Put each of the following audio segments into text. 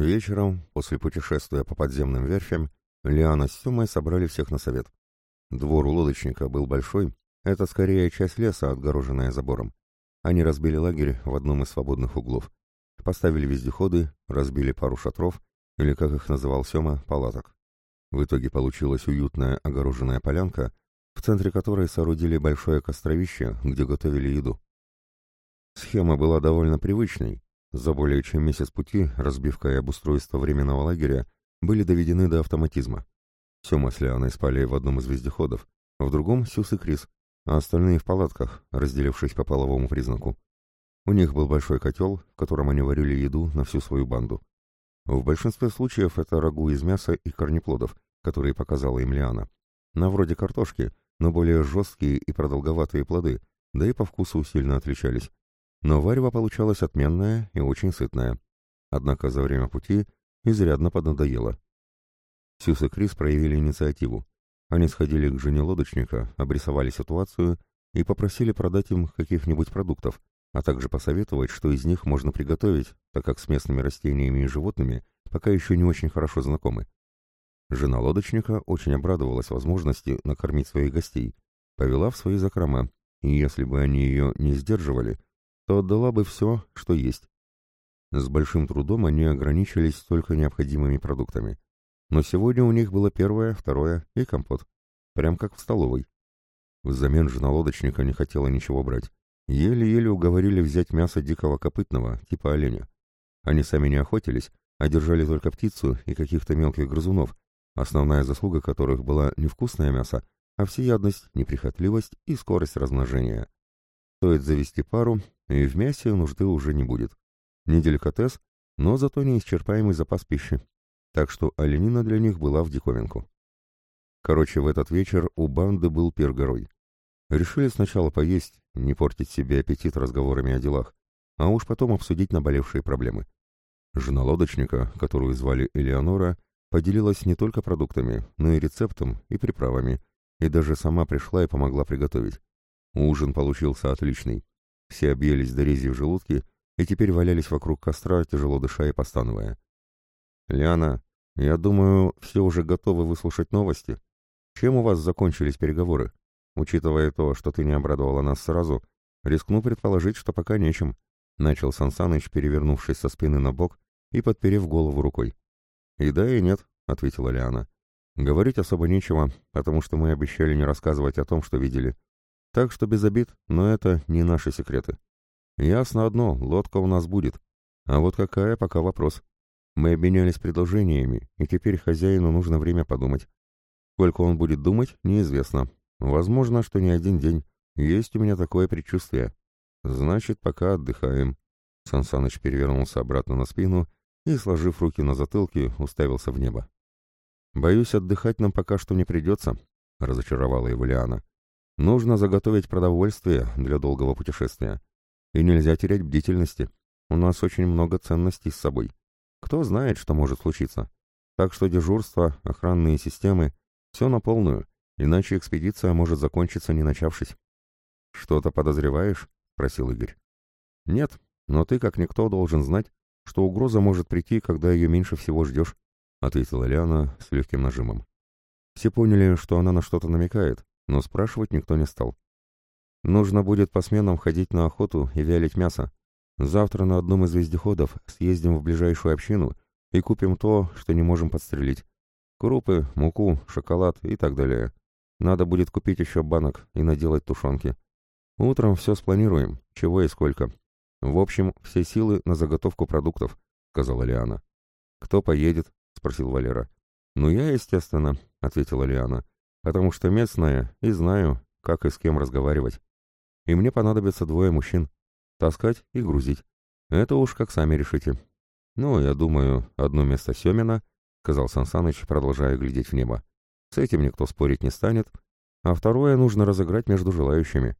Вечером, после путешествия по подземным верфям, Лиана с Сёмой собрали всех на совет. Двор у лодочника был большой, это скорее часть леса, отгороженная забором. Они разбили лагерь в одном из свободных углов. Поставили вездеходы, разбили пару шатров, или, как их называл Сёма, палаток. В итоге получилась уютная огороженная полянка, в центре которой соорудили большое костровище, где готовили еду. Схема была довольно привычной. За более чем месяц пути разбивка и обустройство временного лагеря были доведены до автоматизма. Сема с Лианой спали в одном из вездеходов, в другом — Сюс и Крис, а остальные в палатках, разделившись по половому признаку. У них был большой котел, в котором они варили еду на всю свою банду. В большинстве случаев это рагу из мяса и корнеплодов, которые показала им Лиана. На вроде картошки, но более жесткие и продолговатые плоды, да и по вкусу сильно отличались. Но варево получалось отменное и очень сытное. Однако за время пути изрядно поднадоело. Сюс и Крис проявили инициативу. Они сходили к жене лодочника, обрисовали ситуацию и попросили продать им каких-нибудь продуктов, а также посоветовать, что из них можно приготовить, так как с местными растениями и животными пока еще не очень хорошо знакомы. Жена лодочника очень обрадовалась возможности накормить своих гостей, повела в свои закрома, и если бы они ее не сдерживали, то отдала бы все, что есть. С большим трудом они ограничились только необходимыми продуктами. Но сегодня у них было первое, второе и компот. Прям как в столовой. Взамен жена лодочника не хотела ничего брать. Еле-еле уговорили взять мясо дикого копытного, типа оленя. Они сами не охотились, а держали только птицу и каких-то мелких грызунов, основная заслуга которых была не вкусное мясо, а всеядность, неприхотливость и скорость размножения. Стоит завести пару, и в мясе нужды уже не будет. Не деликатес, но зато неисчерпаемый запас пищи. Так что оленина для них была в диковинку. Короче, в этот вечер у банды был пир. Решили сначала поесть, не портить себе аппетит разговорами о делах, а уж потом обсудить наболевшие проблемы. Жена лодочника, которую звали Элеонора, Поделилась не только продуктами, но и рецептом, и приправами, и даже сама пришла и помогла приготовить. Ужин получился отличный. Все объелись до рези в желудке и теперь валялись вокруг костра, тяжело дыша и постановая. «Лиана, я думаю, все уже готовы выслушать новости. Чем у вас закончились переговоры? Учитывая то, что ты не обрадовала нас сразу, рискну предположить, что пока нечем», — начал Сансаныч, перевернувшись со спины на бок и подперев голову рукой. «И да, и нет», — ответила Лиана. «Говорить особо нечего, потому что мы обещали не рассказывать о том, что видели. Так что без обид, но это не наши секреты. Ясно одно, лодка у нас будет. А вот какая, пока вопрос. Мы обменялись предложениями, и теперь хозяину нужно время подумать. Сколько он будет думать, неизвестно. Возможно, что не один день. Есть у меня такое предчувствие. Значит, пока отдыхаем». Сансаныч перевернулся обратно на спину и, сложив руки на затылке, уставился в небо. «Боюсь, отдыхать нам пока что не придется», — разочаровала его Лиана. «Нужно заготовить продовольствие для долгого путешествия. И нельзя терять бдительности. У нас очень много ценностей с собой. Кто знает, что может случиться. Так что дежурство, охранные системы — все на полную, иначе экспедиция может закончиться, не начавшись». «Что-то подозреваешь?» — просил Игорь. «Нет, но ты, как никто, должен знать, что угроза может прийти, когда ее меньше всего ждешь», — ответила Лиана с легким нажимом. Все поняли, что она на что-то намекает, но спрашивать никто не стал. «Нужно будет по сменам ходить на охоту и вялить мясо. Завтра на одном из вездеходов съездим в ближайшую общину и купим то, что не можем подстрелить. Крупы, муку, шоколад и так далее. Надо будет купить еще банок и наделать тушенки. Утром все спланируем, чего и сколько. «В общем, все силы на заготовку продуктов», — сказала Лиана. «Кто поедет?» — спросил Валера. «Ну, я, естественно», — ответила Лиана, «потому что местная и знаю, как и с кем разговаривать. И мне понадобится двое мужчин. Таскать и грузить. Это уж как сами решите». «Ну, я думаю, одно место Семина», — сказал Сансаныч, продолжая глядеть в небо. «С этим никто спорить не станет. А второе нужно разыграть между желающими.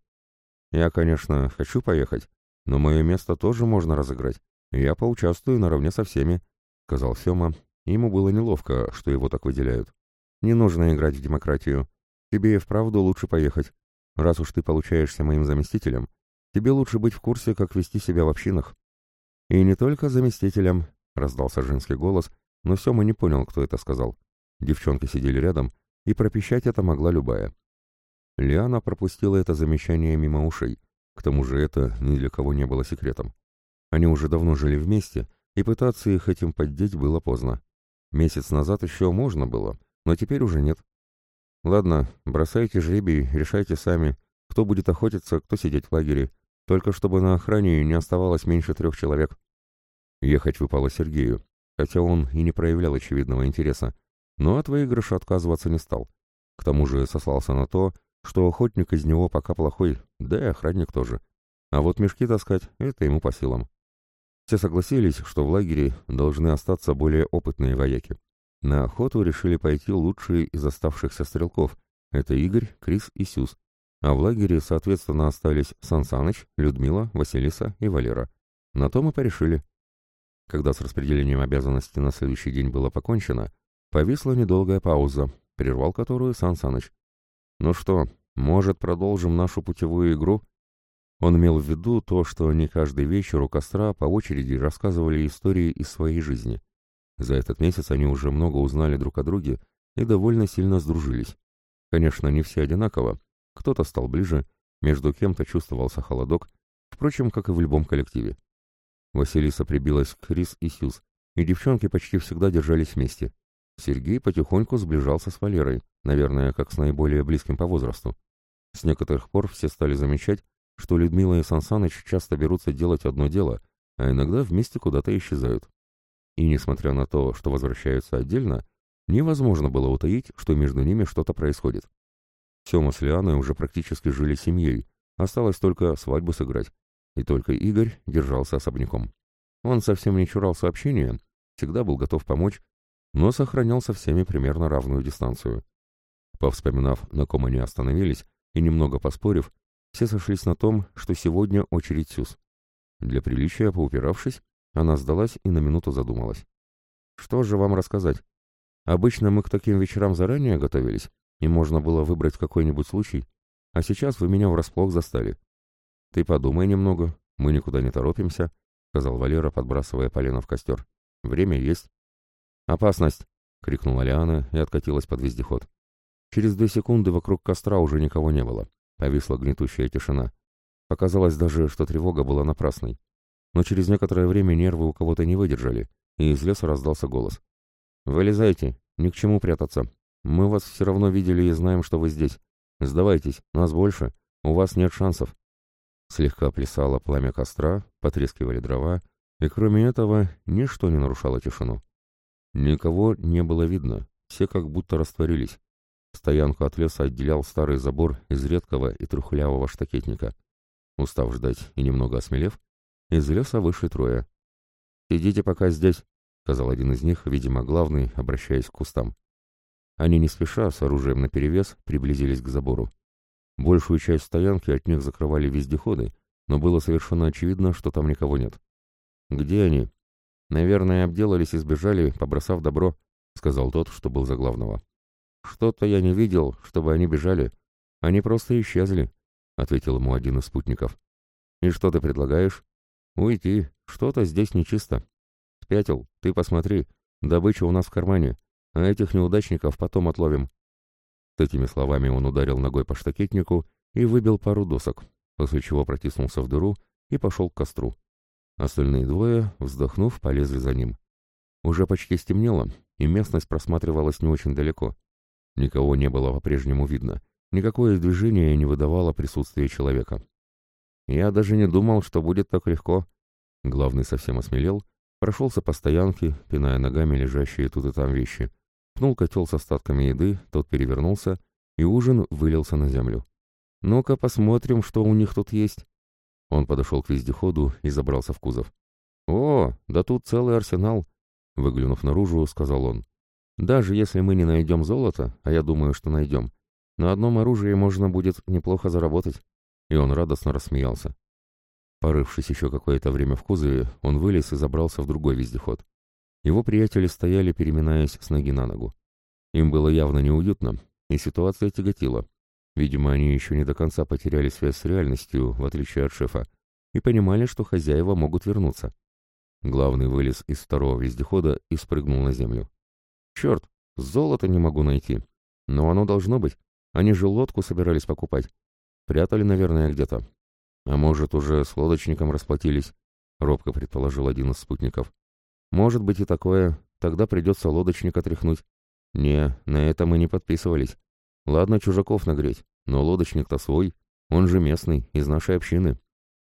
Я, конечно, хочу поехать, но мое место тоже можно разыграть. Я поучаствую наравне со всеми», — сказал Сема. Ему было неловко, что его так выделяют. «Не нужно играть в демократию. Тебе и вправду лучше поехать. Раз уж ты получаешься моим заместителем, тебе лучше быть в курсе, как вести себя в общинах». «И не только заместителем», — раздался женский голос, но Сема не понял, кто это сказал. Девчонки сидели рядом, и пропищать это могла любая. Лиана пропустила это замечание мимо ушей. К тому же это ни для кого не было секретом. Они уже давно жили вместе, и пытаться их этим поддеть было поздно. Месяц назад еще можно было, но теперь уже нет. Ладно, бросайте жребий, решайте сами, кто будет охотиться, кто сидеть в лагере, только чтобы на охране не оставалось меньше трех человек. Ехать выпало Сергею, хотя он и не проявлял очевидного интереса, но от выигрыша отказываться не стал. К тому же сослался на то, что охотник из него пока плохой, да и охранник тоже. А вот мешки таскать — это ему по силам. Все согласились, что в лагере должны остаться более опытные вояки. На охоту решили пойти лучшие из оставшихся стрелков. Это Игорь, Крис и Сюз. А в лагере, соответственно, остались Сан Саныч, Людмила, Василиса и Валера. На то мы порешили. Когда с распределением обязанностей на следующий день было покончено, повисла недолгая пауза, прервал которую Сан. «Ну что, может, продолжим нашу путевую игру?» Он имел в виду то, что не каждый вечер у костра по очереди рассказывали истории из своей жизни. За этот месяц они уже много узнали друг о друге и довольно сильно сдружились. Конечно, не все одинаково. Кто-то стал ближе, между кем-то чувствовался холодок, впрочем, как и в любом коллективе. Василиса прибилась к Крис и Сьюз, и девчонки почти всегда держались вместе. Сергей потихоньку сближался с Валерой, наверное, как с наиболее близким по возрасту. С некоторых пор все стали замечать, что Людмила и Сансаныч часто берутся делать одно дело, а иногда вместе куда-то исчезают. И несмотря на то, что возвращаются отдельно, невозможно было утаить, что между ними что-то происходит. Сема с Лианой уже практически жили семьей, осталось только свадьбу сыграть. И только Игорь держался особняком. Он совсем не чурался общения, всегда был готов помочь, но сохранял со всеми примерно равную дистанцию. Повспоминав, на ком они остановились, и немного поспорив, все сошлись на том, что сегодня очередь Сюз. Для приличия, поупиравшись, она сдалась и на минуту задумалась. «Что же вам рассказать? Обычно мы к таким вечерам заранее готовились, и можно было выбрать какой-нибудь случай, а сейчас вы меня врасплох застали». «Ты подумай немного, мы никуда не торопимся», — сказал Валера, подбрасывая полено в костер. «Время есть». «Опасность!» — крикнула Лиана и откатилась под вездеход. Через две секунды вокруг костра уже никого не было. Повисла гнетущая тишина. Показалось даже, что тревога была напрасной. Но через некоторое время нервы у кого-то не выдержали, и из леса раздался голос. «Вылезайте, ни к чему прятаться. Мы вас все равно видели и знаем, что вы здесь. Сдавайтесь, нас больше, у вас нет шансов». Слегка плясало пламя костра, потрескивали дрова, и кроме этого ничто не нарушало тишину. Никого не было видно, все как будто растворились. Стоянку от леса отделял старый забор из редкого и трухлявого штакетника. Устав ждать и немного осмелев, из леса вышли трое. «Идите пока здесь», — сказал один из них, видимо, главный, обращаясь к кустам. Они не спеша, с оружием наперевес, приблизились к забору. Большую часть стоянки от них закрывали вездеходы, но было совершенно очевидно, что там никого нет. «Где они?» «Наверное, обделались и сбежали, побросав добро», — сказал тот, что был за главного. «Что-то я не видел, чтобы они бежали. Они просто исчезли», — ответил ему один из спутников. «И что ты предлагаешь?» «Уйти. Что-то здесь нечисто». «Спятил. Ты посмотри. Добыча у нас в кармане. А этих неудачников потом отловим». С этими словами он ударил ногой по штакетнику и выбил пару досок, после чего протиснулся в дыру и пошел к костру. Остальные двое, вздохнув, полезли за ним. Уже почти стемнело, и местность просматривалась не очень далеко. Никого не было по-прежнему видно. Никакое движение не выдавало присутствия человека. Я даже не думал, что будет так легко. Главный совсем осмелел, прошелся по стоянке, пиная ногами лежащие тут и там вещи. Пнул котел с остатками еды, тот перевернулся, и ужин вылился на землю. «Ну-ка посмотрим, что у них тут есть». Он подошел к вездеходу и забрался в кузов. «О, да тут целый арсенал!» Выглянув наружу, сказал он. «Даже если мы не найдем золото, а я думаю, что найдем, на одном оружии можно будет неплохо заработать» и он радостно рассмеялся. Порывшись еще какое-то время в кузове, он вылез и забрался в другой вездеход. Его приятели стояли, переминаясь с ноги на ногу. Им было явно неуютно, и ситуация тяготила. Видимо, они еще не до конца потеряли связь с реальностью, в отличие от шефа, и понимали, что хозяева могут вернуться. Главный вылез из второго вездехода и спрыгнул на землю. «Черт, золото не могу найти. Но оно должно быть. Они же лодку собирались покупать. Прятали, наверное, где-то. А может, уже с лодочником расплатились?» — робко предположил один из спутников. «Может быть и такое. Тогда придется лодочника тряхнуть». «Не, на это мы не подписывались. Ладно чужаков нагреть, но лодочник-то свой. Он же местный, из нашей общины.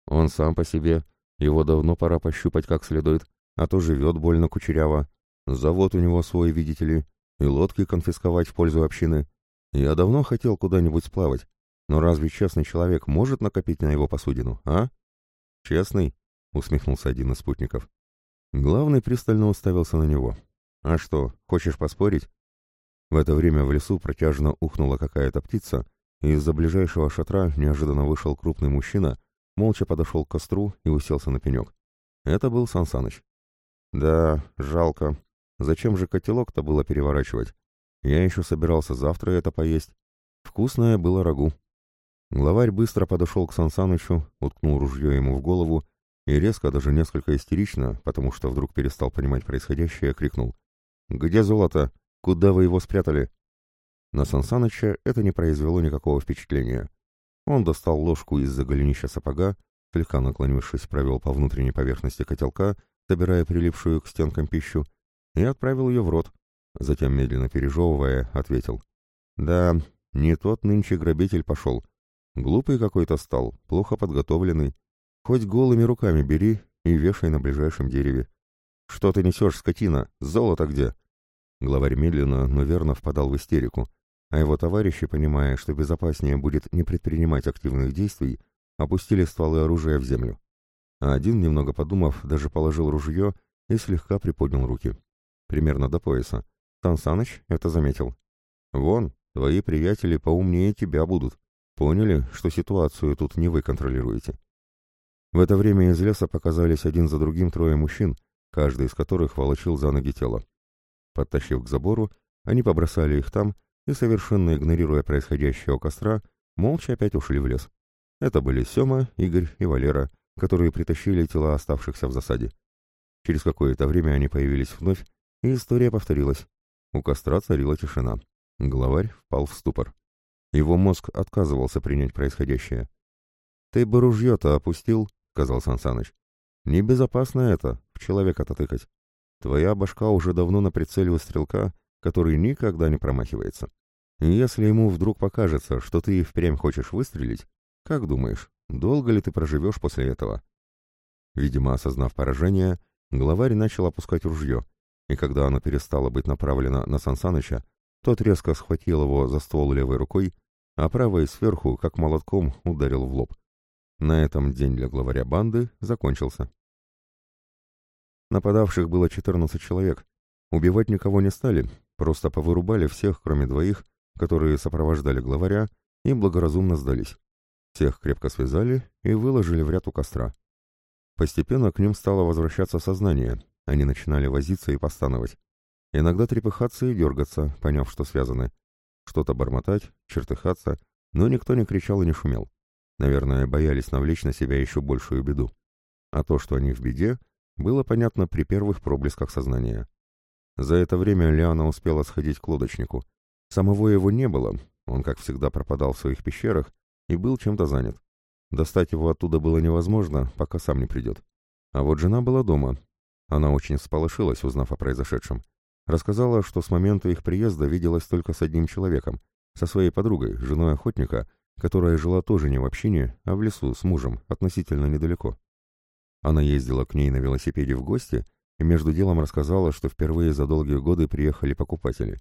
Он сам по себе. Его давно пора пощупать как следует, а то живет больно кучеряво. Завод у него свой, видите ли, и лодки конфисковать в пользу общины. Я давно хотел куда-нибудь сплавать, но разве честный человек может накопить на его посудину, а? Честный? Усмехнулся один из спутников. Главный пристально уставился на него. А что, хочешь поспорить? В это время в лесу протяжно ухнула какая-то птица, и из-за ближайшего шатра неожиданно вышел крупный мужчина, молча подошел к костру и уселся на пенек. Это был Сансаныч. «Да, жалко. Зачем же котелок-то было переворачивать? Я еще собирался завтра это поесть. Вкусное было рагу». Главарь быстро подошел к Сансанычу, уткнул ружье ему в голову и резко, даже несколько истерично, потому что вдруг перестал понимать происходящее, крикнул. «Где золото? Куда вы его спрятали?» На Сансаныча это не произвело никакого впечатления. Он достал ложку из-за голенища сапога, слегка наклонившись, провел по внутренней поверхности котелка, собирая прилипшую к стенкам пищу, и отправил ее в рот. Затем, медленно пережевывая, ответил. «Да, не тот нынче грабитель пошел. Глупый какой-то стал, плохо подготовленный. Хоть голыми руками бери и вешай на ближайшем дереве. Что ты несешь, скотина? Золото где?» Главарь медленно, но верно впадал в истерику, а его товарищи, понимая, что безопаснее будет не предпринимать активных действий, опустили стволы оружия в землю. А один, немного подумав, даже положил ружье и слегка приподнял руки. Примерно до пояса. Сан Саныч это заметил. «Вон, твои приятели поумнее тебя будут. Поняли, что ситуацию тут не вы контролируете?» В это время из леса показались один за другим трое мужчин, каждый из которых волочил за ноги тело. Подтащив к забору, они побросали их там и, совершенно игнорируя происходящее у костра, молча опять ушли в лес. Это были Сема, Игорь и Валера, которые притащили тела оставшихся в засаде. Через какое-то время они появились вновь, и история повторилась. У костра царила тишина. Главарь впал в ступор. Его мозг отказывался принять происходящее. «Ты бы ружье-то опустил», — сказал Сансаныч. «Небезопасно это, в человека-то тыкать. Твоя башка уже давно на прицеле у стрелка, который никогда не промахивается. И если ему вдруг покажется, что ты впрямь хочешь выстрелить, как думаешь, долго ли ты проживешь после этого? Видимо, осознав поражение, главарь начал опускать ружье, и когда оно перестало быть направлено на Сансаныча, тот резко схватил его за ствол левой рукой, а правой сверху, как молотком, ударил в лоб. На этом день для главаря банды закончился. Нападавших было 14 человек. Убивать никого не стали, Просто повырубали всех, кроме двоих, которые сопровождали главаря, и благоразумно сдались. Всех крепко связали и выложили в ряд у костра. Постепенно к ним стало возвращаться сознание, они начинали возиться и постановать. Иногда трепыхаться и дергаться, поняв, что связаны. Что-то бормотать, чертыхаться, но никто не кричал и не шумел. Наверное, боялись навлечь на себя еще большую беду. А то, что они в беде, было понятно при первых проблесках сознания. За это время Лиана успела сходить к лодочнику. Самого его не было, он, как всегда, пропадал в своих пещерах и был чем-то занят. Достать его оттуда было невозможно, пока сам не придет. А вот жена была дома. Она очень сполошилась, узнав о произошедшем. Рассказала, что с момента их приезда виделась только с одним человеком, со своей подругой, женой охотника, которая жила тоже не в общине, а в лесу с мужем, относительно недалеко. Она ездила к ней на велосипеде в гости и между делом рассказала, что впервые за долгие годы приехали покупатели.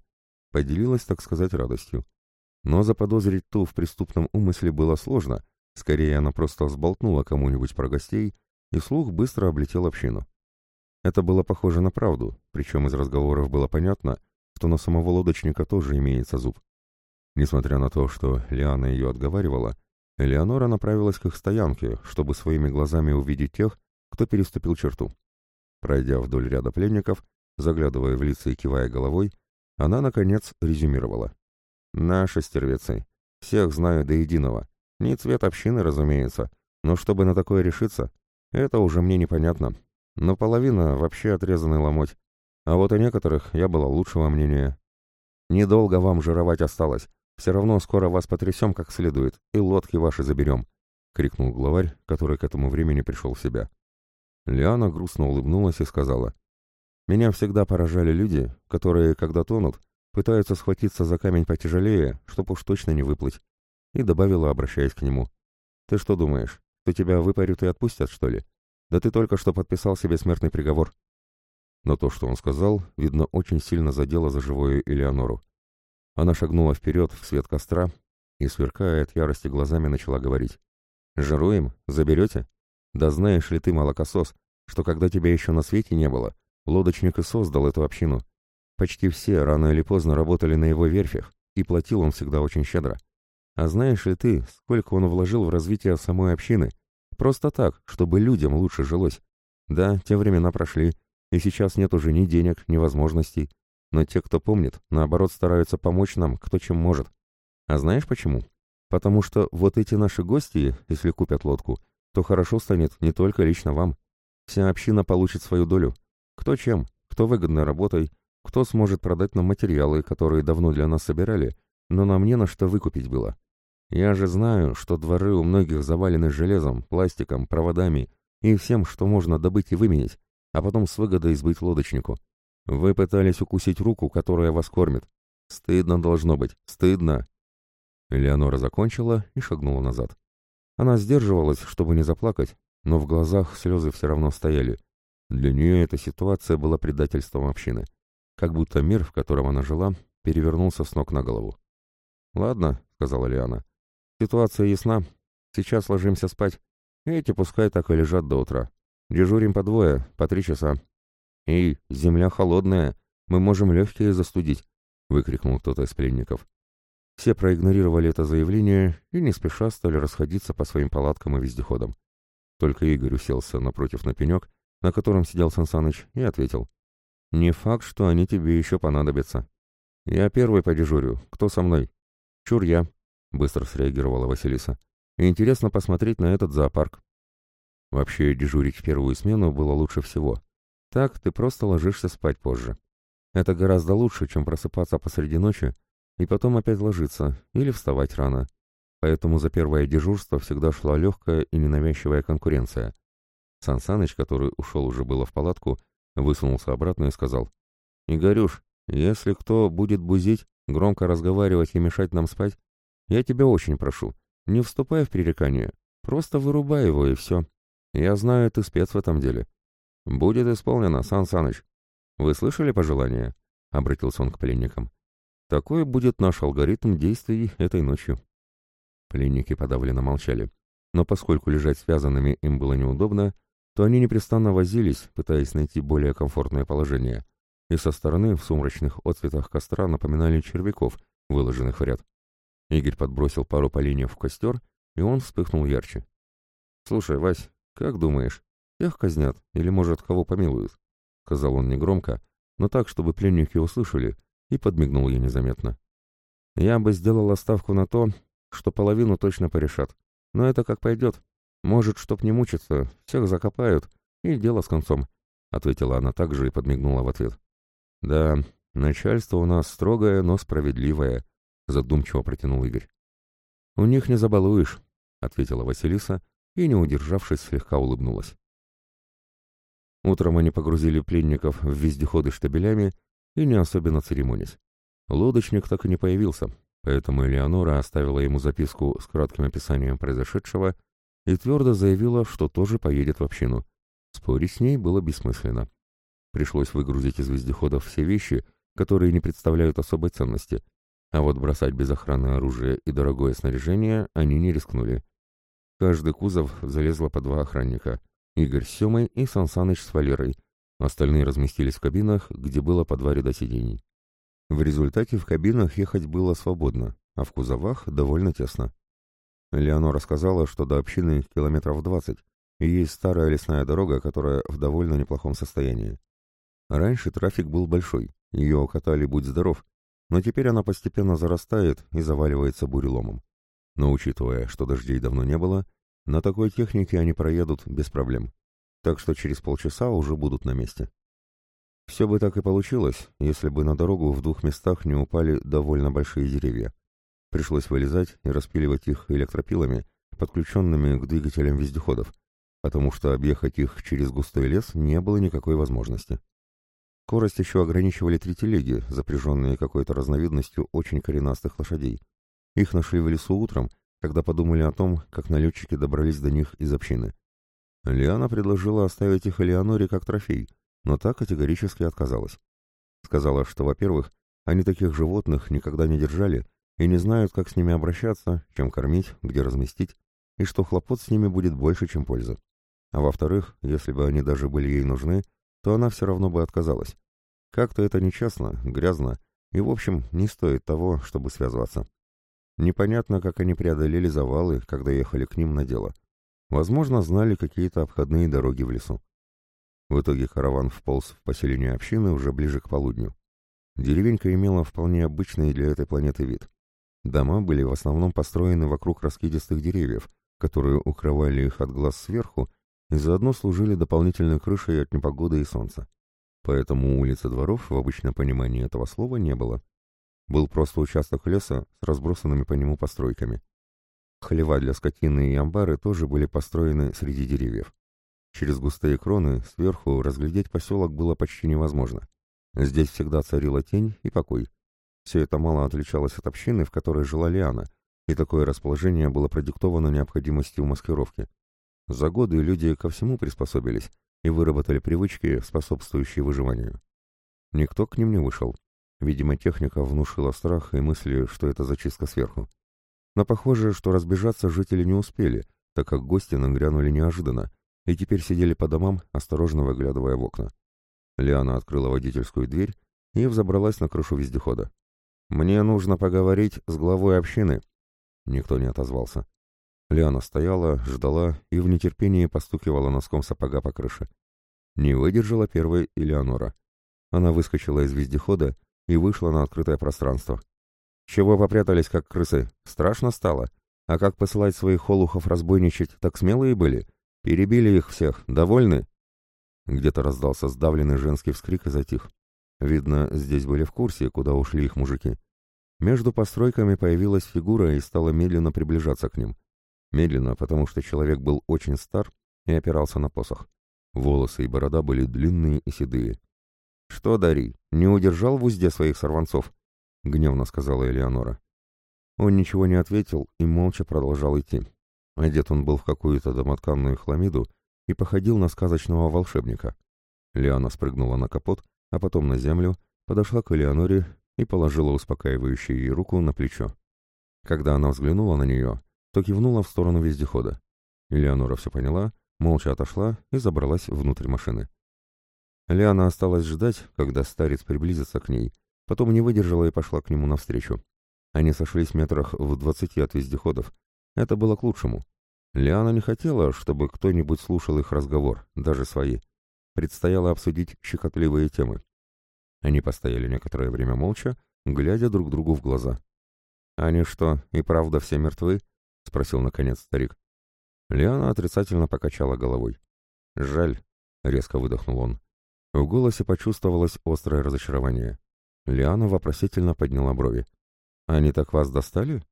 Поделилась, так сказать, радостью. Но заподозрить ту в преступном умысле было сложно, скорее она просто сболтнула кому-нибудь про гостей, и слух быстро облетел общину. Это было похоже на правду, причем из разговоров было понятно, что на самого лодочника тоже имеется зуб. Несмотря на то, что Лиана ее отговаривала, Элеонора направилась к их стоянке, чтобы своими глазами увидеть тех, кто переступил черту. Пройдя вдоль ряда пленников, заглядывая в лица и кивая головой, она, наконец, резюмировала. «Наши стервецы. Всех знаю до единого. Не цвет общины, разумеется, но чтобы на такое решиться, это уже мне непонятно. Но половина вообще отрезанный ломоть. А вот у некоторых я была лучшего мнения. Недолго вам жировать осталось. Все равно скоро вас потрясем как следует, и лодки ваши заберем», — крикнул главарь, который к этому времени пришел в себя. Лиана грустно улыбнулась и сказала, «Меня всегда поражали люди, которые, когда тонут, пытаются схватиться за камень потяжелее, чтоб уж точно не выплыть», и добавила, обращаясь к нему, «Ты что думаешь, что тебя выпарют и отпустят, что ли? Да ты только что подписал себе смертный приговор». Но то, что он сказал, видно, очень сильно задело за живую Элеонору. Она шагнула вперед в свет костра и, сверкая от ярости глазами, начала говорить. «Жируем? Заберете? Да знаешь ли ты, молокосос, что когда тебя еще на свете не было, лодочник и создал эту общину. Почти все рано или поздно работали на его верфях, и платил он всегда очень щедро. А знаешь ли ты, сколько он вложил в развитие самой общины? Просто так, чтобы людям лучше жилось. Да, те времена прошли, и сейчас нет уже ни денег, ни возможностей. Но те, кто помнит, наоборот стараются помочь нам, кто чем может. А знаешь почему? Потому что вот эти наши гости, если купят лодку, то хорошо станет не только лично вам. Вся община получит свою долю. Кто чем, кто выгодной работой, кто сможет продать нам материалы, которые давно для нас собирали, но нам не на что выкупить было. Я же знаю, что дворы у многих завалены железом, пластиком, проводами и всем, что можно добыть и выменять, а потом с выгодой сбыть лодочнику. Вы пытались укусить руку, которая вас кормит. Стыдно должно быть, стыдно. Элеонора закончила и шагнула назад. Она сдерживалась, чтобы не заплакать, но в глазах слезы все равно стояли. Для нее эта ситуация была предательством общины. Как будто мир, в котором она жила, перевернулся с ног на голову. «Ладно», — сказала Лиана, — «ситуация ясна. Сейчас ложимся спать. Эти пускай так и лежат до утра. Дежурим по двое, по три часа. «Эй, земля холодная, мы можем легкие застудить», — выкрикнул кто-то из пленников. Все проигнорировали это заявление и не спеша стали расходиться по своим палаткам и вездеходам. Только Игорь уселся напротив на пенек, на котором сидел Сансаныч, и ответил. «Не факт, что они тебе еще понадобятся. Я первый подежурю. Кто со мной?» «Чур я», — быстро среагировала Василиса. «Интересно посмотреть на этот зоопарк». Вообще, дежурить в первую смену было лучше всего. Так ты просто ложишься спать позже. Это гораздо лучше, чем просыпаться посреди ночи и потом опять ложиться или вставать рано. Поэтому за первое дежурство всегда шла легкая и ненавязчивая конкуренция. Сан Саныч, который ушел уже было в палатку, высунулся обратно и сказал, «Игорюш, если кто будет бузить, громко разговаривать и мешать нам спать, я тебя очень прошу, не вступай в пререкание, просто вырубай его и все. Я знаю, ты спец в этом деле». «Будет исполнено, Сан Саныч. Вы слышали пожелание?» — обратился он к пленникам. «Такой будет наш алгоритм действий этой ночью». Пленники подавленно молчали, но поскольку лежать связанными им было неудобно, то они непрестанно возились, пытаясь найти более комфортное положение, и со стороны в сумрачных отцветах костра напоминали червяков, выложенных в ряд. Игорь подбросил пару поленьев в костер, и он вспыхнул ярче. «Слушай, Вась, как думаешь, всех казнят или, может, кого помилуют?» — сказал он негромко, но так, чтобы пленники услышали, и подмигнул ей незаметно. «Я бы сделала ставку на то, что половину точно порешат. Но это как пойдет. Может, чтоб не мучиться, всех закопают, и дело с концом», — ответила она также и подмигнула в ответ. «Да, начальство у нас строгое, но справедливое», — задумчиво протянул Игорь. «У них не забалуешь», — ответила Василиса и, не удержавшись, слегка улыбнулась. Утром они погрузили пленников в вездеходы штабелями и не особенно церемонясь. Лодочник так и не появился, поэтому Элеонора оставила ему записку с кратким описанием произошедшего и твердо заявила, что тоже поедет в общину. Спорить с ней было бессмысленно. Пришлось выгрузить из вездеходов все вещи, которые не представляют особой ценности, а вот бросать без охраны оружие и дорогое снаряжение они не рискнули. Каждый кузов залезло по два охранника — Игорь с Семой и Сансаныч с Валерой. Остальные разместились в кабинах, где было по два ряда сидений. В результате в кабинах ехать было свободно, а в кузовах довольно тесно. Леонора сказала, что до общины километров двадцать, и есть старая лесная дорога, которая в довольно неплохом состоянии. Раньше трафик был большой, ее катали будь здоров, но теперь она постепенно зарастает и заваливается буреломом. Но учитывая, что дождей давно не было, на такой технике они проедут без проблем. так что через полчаса уже будут на месте. Все бы так и получилось, если бы на дорогу в двух местах не упали довольно большие деревья. Пришлось вылезать и распиливать их электропилами, подключенными к двигателям вездеходов, потому что объехать их через густой лес не было никакой возможности. Скорость еще ограничивали три телеги, запряженные какой-то разновидностью очень коренастых лошадей. Их нашли в лесу утром, когда подумали о том, как налетчики добрались до них из общины. Лиана предложила оставить их Элеоноре как трофей, но та категорически отказалась. Сказала, что, во-первых, они таких животных никогда не держали и не знают, как с ними обращаться, чем кормить, где разместить, и что хлопот с ними будет больше, чем польза. А во-вторых, если бы они даже были ей нужны, то она все равно бы отказалась. Как-то это нечестно, грязно, и, в общем, не стоит того, чтобы связываться. Непонятно, как они преодолели завалы, когда ехали к ним на дело. Возможно, знали какие-то обходные дороги в лесу. В итоге караван вполз в поселение общины уже ближе к полудню. Деревенька имела вполне обычный для этой планеты вид. Дома были в основном построены вокруг раскидистых деревьев, которые укрывали их от глаз сверху и заодно служили дополнительной крышей от непогоды и солнца. Поэтому улицы дворов в обычном понимании этого слова не было. Был просто участок леса с разбросанными по нему постройками. Хлева для скотины и амбары тоже были построены среди деревьев. Через густые кроны сверху разглядеть поселок было почти невозможно. Здесь всегда царила тень и покой. Все это мало отличалось от общины, в которой жила Лиана, и такое расположение было продиктовано необходимостью маскировки. За годы люди ко всему приспособились и выработали привычки, способствующие выживанию. Никто к ним не вышел. Видимо, техника внушила страх и мысли, что это зачистка сверху. Но похоже, что разбежаться жители не успели, так как гости нагрянули неожиданно, и теперь сидели по домам, осторожно выглядывая в окна. Лиана открыла водительскую дверь и взобралась на крышу вездехода. «Мне нужно поговорить с главой общины». Никто не отозвался. Лиана стояла, ждала и в нетерпении постукивала носком сапога по крыше. Не выдержала первой Элеонора. Она выскочила из вездехода и вышла на открытое пространство. «Чего попрятались, как крысы? Страшно стало? А как посылать своих холухов разбойничать, так смелые были? Перебили их всех, довольны?» Где-то раздался сдавленный женский вскрик и затих. Видно, здесь были в курсе, куда ушли их мужики. Между постройками появилась фигура и стала медленно приближаться к ним. Медленно, потому что человек был очень стар и опирался на посох. Волосы и борода были длинные и седые. «Что, Дарий, не удержал в узде своих сорванцов?» — гневно сказала Элеонора. Он ничего не ответил и молча продолжал идти. Одет он был в какую-то домотканную хламиду и походил на сказочного волшебника. Лиана спрыгнула на капот, а потом на землю, подошла к Элеоноре и положила успокаивающую ей руку на плечо. Когда она взглянула на нее, то кивнула в сторону вездехода. Элеонора все поняла, молча отошла и забралась внутрь машины. Лиана осталась ждать, когда старец приблизится к ней, потом не выдержала и пошла к нему навстречу. Они сошлись метрах в двадцати от вездеходов. Это было к лучшему. Лиана не хотела, чтобы кто-нибудь слушал их разговор, даже свои. Предстояло обсудить щекотливые темы. Они постояли некоторое время молча, глядя друг другу в глаза. «Они что, и правда все мертвы?» — спросил наконец старик. Лиана отрицательно покачала головой. «Жаль», — резко выдохнул он. В голосе почувствовалось острое разочарование. Лиана вопросительно подняла брови. «Они так вас достали?»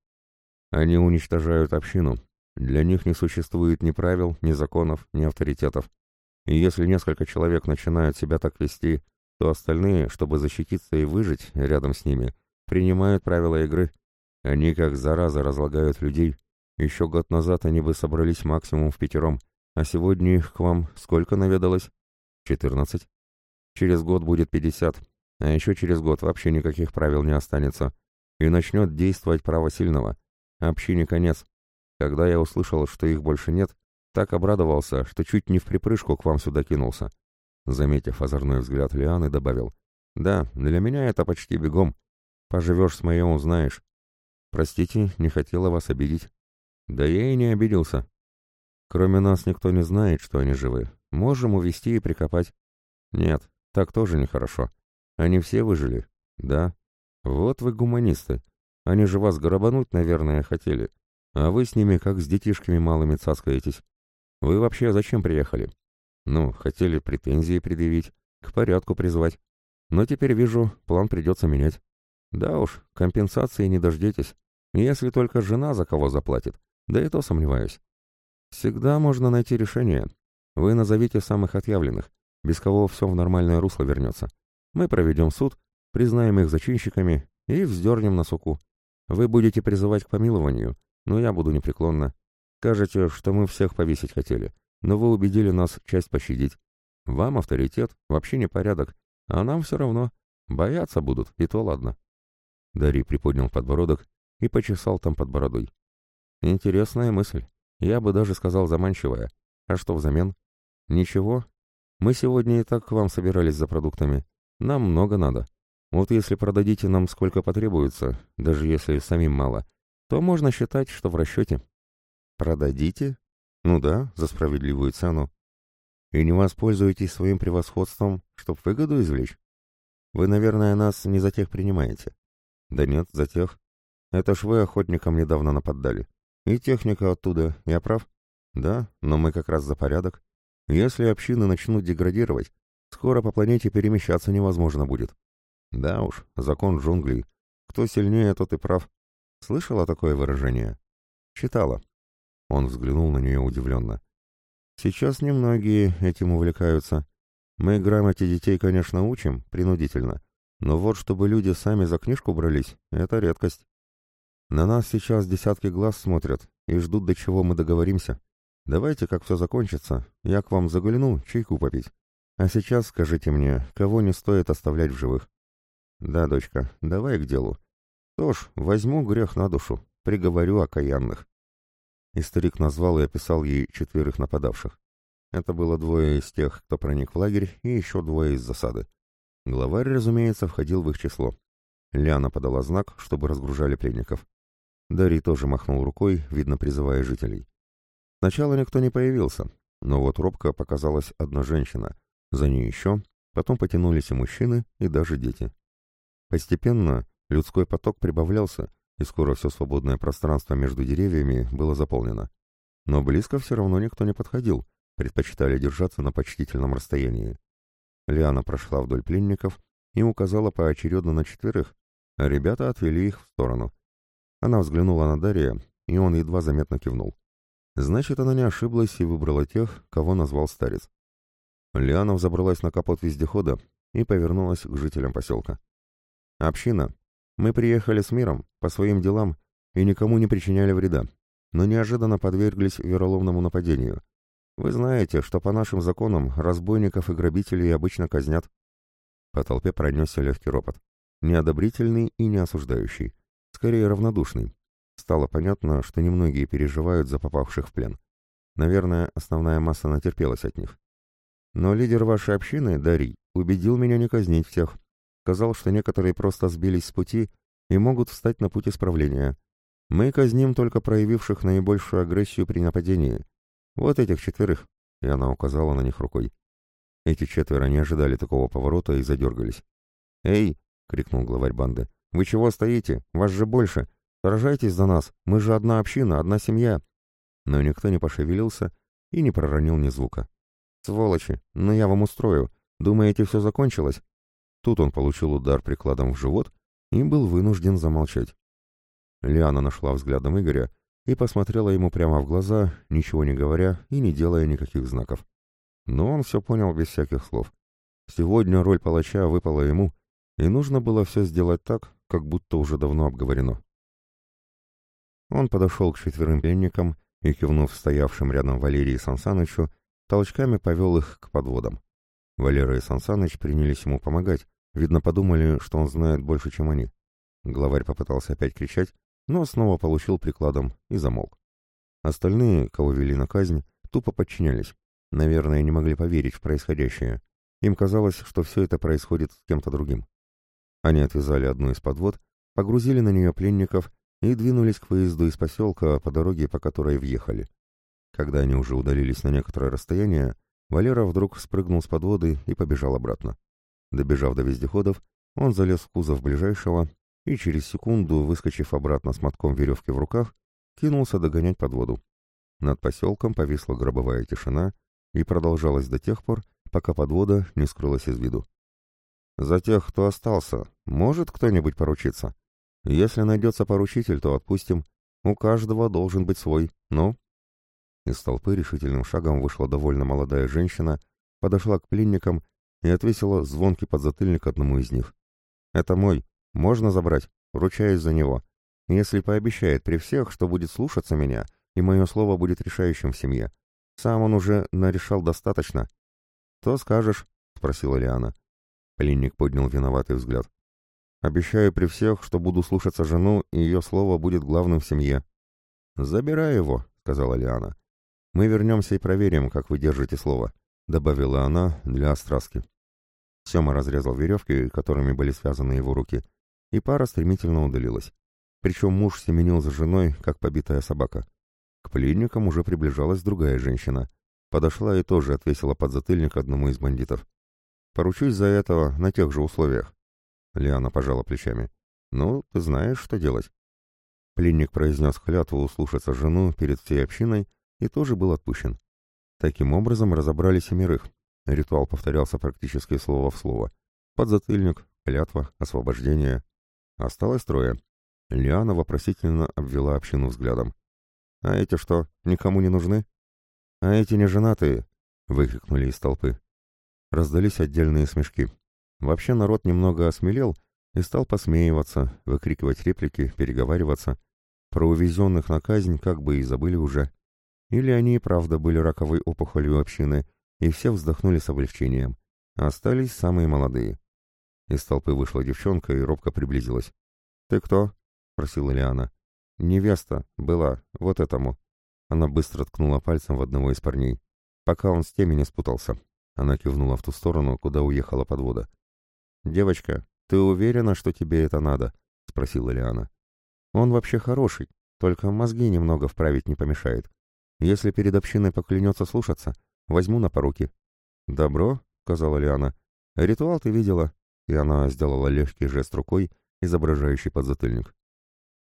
«Они уничтожают общину. Для них не существует ни правил, ни законов, ни авторитетов. И если несколько человек начинают себя так вести, то остальные, чтобы защититься и выжить рядом с ними, принимают правила игры. Они как зараза разлагают людей, еще год назад они бы собрались максимум в пятером, а сегодня их к вам сколько наведалось? Четырнадцать. Через год будет пятьдесят, а еще через год вообще никаких правил не останется. И начнет действовать право сильного. Общине конец. Когда я услышал, что их больше нет, так обрадовался, что чуть не в припрыжку к вам сюда кинулся. Заметив озорной взгляд Лианы, добавил. «Да, для меня это почти бегом. Поживешь с моим, узнаешь. Простите, не хотела вас обидеть». Да я и не обиделся. Кроме нас никто не знает, что они живы. Можем увести и прикопать. Нет, так тоже нехорошо. Они все выжили. Да. Вот вы гуманисты. Они же вас грабануть, наверное, хотели. А вы с ними как с детишками малыми цаскаетесь. Вы вообще зачем приехали? Ну, хотели претензии предъявить, к порядку призвать. Но теперь вижу, план придется менять. Да уж, компенсации не дождетесь. Если только жена за кого заплатит. Да и то сомневаюсь. Всегда можно найти решение. Вы назовите самых отъявленных, без кого все в нормальное русло вернется. Мы проведем суд, признаем их зачинщиками и вздернем на суку. Вы будете призывать к помилованию, но я буду непреклонна. Скажете, что мы всех повесить хотели, но вы убедили нас часть пощадить. Вам авторитет, вообще не порядок, а нам все равно. Бояться будут, и то ладно. Дарий приподнял подбородок и почесал там под бородой. Интересная мысль. Я бы даже сказал заманчивая. А что взамен? Ничего. Мы сегодня и так к вам собирались за продуктами. Нам много надо. Вот если продадите нам сколько потребуется, даже если самим мало, то можно считать, что в расчете. Продадите? Ну да, за справедливую цену. И не воспользуетесь своим превосходством, чтоб выгоду извлечь? Вы, наверное, нас не за тех принимаете. Да нет, за тех. Это ж вы охотникам недавно нападали. И техника оттуда, я прав? Да, но мы как раз за порядок. Если общины начнут деградировать, скоро по планете перемещаться невозможно будет. Да уж, закон джунглей. Кто сильнее, тот и прав. Слышала такое выражение? Читала. Он взглянул на нее удивленно. Сейчас немногие этим увлекаются. Мы грамоте детей, конечно, учим, принудительно. Но вот чтобы люди сами за книжку брались, это редкость. На нас сейчас десятки глаз смотрят и ждут, до чего мы договоримся. Давайте, как все закончится, я к вам загляну, чайку попить. А сейчас скажите мне, кого не стоит оставлять в живых? Да, дочка, давай к делу. Что ж, возьму грех на душу, приговорю окаянных. И старик назвал и описал ей четверых нападавших. Это было двое из тех, кто проник в лагерь, и еще двое из засады. Главарь, разумеется, входил в их число. Ляна подала знак, чтобы разгружали пленников. Дарий тоже махнул рукой, видно, призывая жителей. Сначала никто не появился, но вот робко показалась одна женщина. За ней еще, потом потянулись и мужчины, и даже дети. Постепенно людской поток прибавлялся, и скоро все свободное пространство между деревьями было заполнено. Но близко все равно никто не подходил, предпочитали держаться на почтительном расстоянии. Лиана прошла вдоль пленников и указала поочередно на четверых, а ребята отвели их в сторону. Она взглянула на Дария, и он едва заметно кивнул. Значит, она не ошиблась и выбрала тех, кого назвал старец. Лиана взобралась на капот вездехода и повернулась к жителям поселка. «Община, мы приехали с миром, по своим делам, и никому не причиняли вреда, но неожиданно подверглись вероломному нападению. Вы знаете, что по нашим законам разбойников и грабителей обычно казнят. По толпе пронесся легкий ропот. Неодобрительный и не осуждающий. Скорее равнодушный. Стало понятно, что немногие переживают за попавших в плен. Наверное, основная масса натерпелась от них. Но лидер вашей общины, Дарий, убедил меня не казнить всех. Сказал, что некоторые просто сбились с пути и могут встать на путь исправления. Мы казним только проявивших наибольшую агрессию при нападении. Вот этих четверых, и она указала на них рукой. Эти четверо не ожидали такого поворота и задергались. «Эй!» — крикнул главарь банды. «Вы чего стоите? Вас же больше! Сражайтесь за нас! Мы же одна община, одна семья!» Но никто не пошевелился и не проронил ни звука. «Сволочи! Но я вам устрою! Думаете, все закончилось?» Тут он получил удар прикладом в живот и был вынужден замолчать. Лиана нашла взглядом Игоря и посмотрела ему прямо в глаза, ничего не говоря и не делая никаких знаков. Но он все понял без всяких слов. Сегодня роль палача выпала ему, и нужно было все сделать так, как будто уже давно обговорено. Он подошел к четверым пленникам и, кивнув стоявшим рядом Валерии Сансанычу, толчками повел их к подводам. Валера и Сансаныч принялись ему помогать, видно, подумали, что он знает больше, чем они. Главарь попытался опять кричать, но снова получил прикладом и замолк. Остальные, кого вели на казнь, тупо подчинялись. Наверное, не могли поверить в происходящее. Им казалось, что все это происходит с кем-то другим. Они отвязали одну из подвод, погрузили на нее пленников и двинулись к выезду из поселка по дороге, по которой въехали. Когда они уже удалились на некоторое расстояние, Валера вдруг спрыгнул с подводы и побежал обратно. Добежав до вездеходов, он залез в кузов ближайшего и через секунду, выскочив обратно с мотком веревки в руках, кинулся догонять под воду. Над поселком повисла гробовая тишина, и продолжалось до тех пор, пока подвода не скрылась из виду. «За тех, кто остался, может кто-нибудь поручиться? Если найдется поручитель, то отпустим. У каждого должен быть свой. Ну?» Из толпы решительным шагом вышла довольно молодая женщина, подошла к пленникам и отвесила звонкий подзатыльник одному из них. «Это мой. Можно забрать? Ручаюсь за него. Если пообещает при всех, что будет слушаться меня, и мое слово будет решающим в семье. Сам он уже нарешал достаточно». «То скажешь?» — спросила Лиана. Пленник поднял виноватый взгляд. «Обещаю при всех, что буду слушаться жену, и ее слово будет главным в семье». «Забирай его», — сказала Лиана. «Мы вернемся и проверим, как вы держите слово», — добавила она для остраски. Сема разрезал веревки, которыми были связаны его руки, и пара стремительно удалилась. Причем муж семенил за женой, как побитая собака. К пленникам уже приближалась другая женщина. Подошла и тоже отвесила подзатыльник одному из бандитов. «Поручусь за этого на тех же условиях». Лиана пожала плечами. «Ну, ты знаешь, что делать». Пленник произнес клятву услушаться жену перед всей общиной и тоже был отпущен. Таким образом разобрали семерых. Ритуал повторялся практически слово в слово. Подзатыльник, клятва, освобождение. Осталось трое. Лиана вопросительно обвела общину взглядом. «А эти что, никому не нужны?» «А эти не женатые!» — выкрикнули из толпы. Раздались отдельные смешки. Вообще народ немного осмелел и стал посмеиваться, выкрикивать реплики, переговариваться. Про увезенных на казнь как бы и забыли уже. Или они и правда были раковой опухолью общины, и все вздохнули с облегчением. Остались самые молодые. Из толпы вышла девчонка и робко приблизилась. «Ты кто?» — спросила Лиана. «Невеста. Была. Вот этому». Она быстро ткнула пальцем в одного из парней. Пока он с теми не спутался. Она кивнула в ту сторону, куда уехала подвода. «Девочка, ты уверена, что тебе это надо?» — спросила Лиана. «Он вообще хороший, только мозги немного вправить не помешает. Если перед общиной поклянется слушаться, возьму на поруки». «Добро», — сказала Лиана. «Ритуал ты видела». И она сделала легкий жест рукой, изображающий подзатыльник.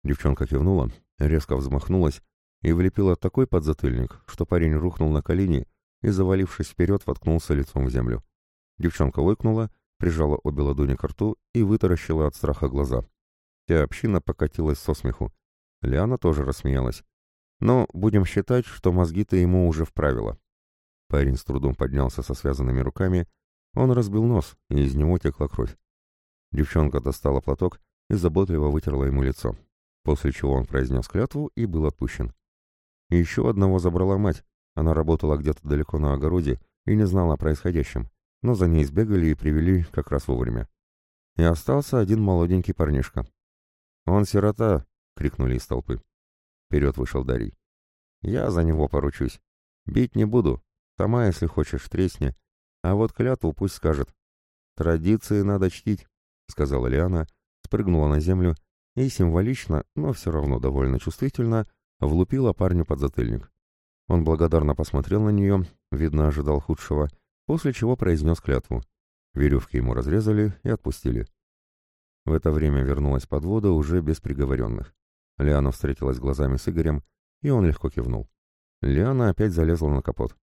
Девчонка кивнула, резко взмахнулась и влепила такой подзатыльник, что парень рухнул на колени и, завалившись вперед, воткнулся лицом в землю. Девчонка выкнула, прижала обе ладони к рту и вытаращила от страха глаза. Вся община покатилась со смеху. Лиана тоже рассмеялась. Но будем считать, что мозги-то ему уже вправило. Парень с трудом поднялся со связанными руками. Он разбил нос, и из него текла кровь. Девчонка достала платок и заботливо вытерла ему лицо, после чего он произнес клятву и был отпущен. еще одного забрала мать. Она работала где-то далеко на огороде и не знала о происходящем, но за ней сбегали и привели как раз вовремя. И остался один молоденький парнишка. «Он сирота!» — крикнули из толпы. Вперед вышел Дарий. «Я за него поручусь. Бить не буду. Сама, если хочешь, тресни. А вот клятву пусть скажет. Традиции надо чтить», — сказала Лиана, спрыгнула на землю и символично, но все равно довольно чувствительно, влупила парню под затыльник. Он благодарно посмотрел на нее, видно, ожидал худшего, после чего произнес клятву. Веревки ему разрезали и отпустили. В это время вернулась подвода уже без приговоренных. Лиана встретилась глазами с Игорем, и он легко кивнул. Лиана опять залезла на капот.